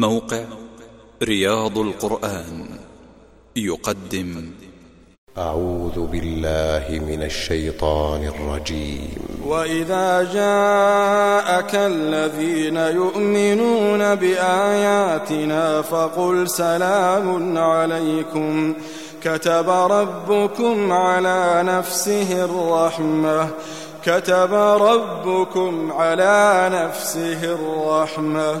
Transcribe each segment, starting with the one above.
موقع رياض القرآن يقدم. أعوذ بالله من الشيطان الرجيم. وإذا جاءك الذين يؤمنون بآياتنا فقل سلام عليكم. كتب ربكم على نفسه الرحمة. كتب ربكم على نفسه الرحمة.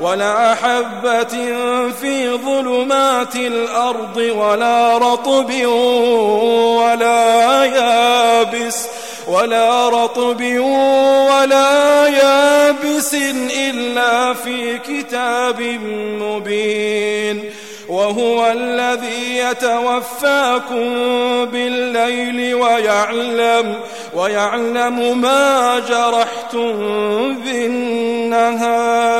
ولا حبة في ظلمات الأرض ولا رطب ولا يابس ولا رطب ولا يابس إلا في كتاب مبين وهو الذي يتوفاكم بالليل ويعلم ويعلم ما جرحتم بالنهار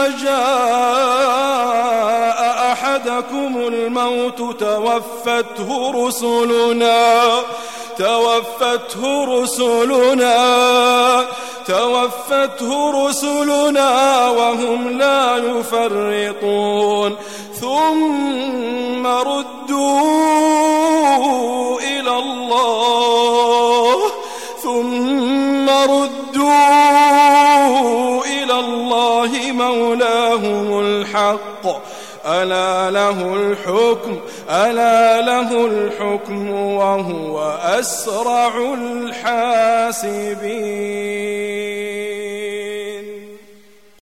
إذا جاء أحدكم الموت توفته رسلنا توفته رسلنا توفته رسلنا وهم لا يفرطون. ثم ردوا إلى الله ثم ردوا الله مولاهم الحق. ألا له الحكم ألا له الحكم وهو أسرع الحاسبين.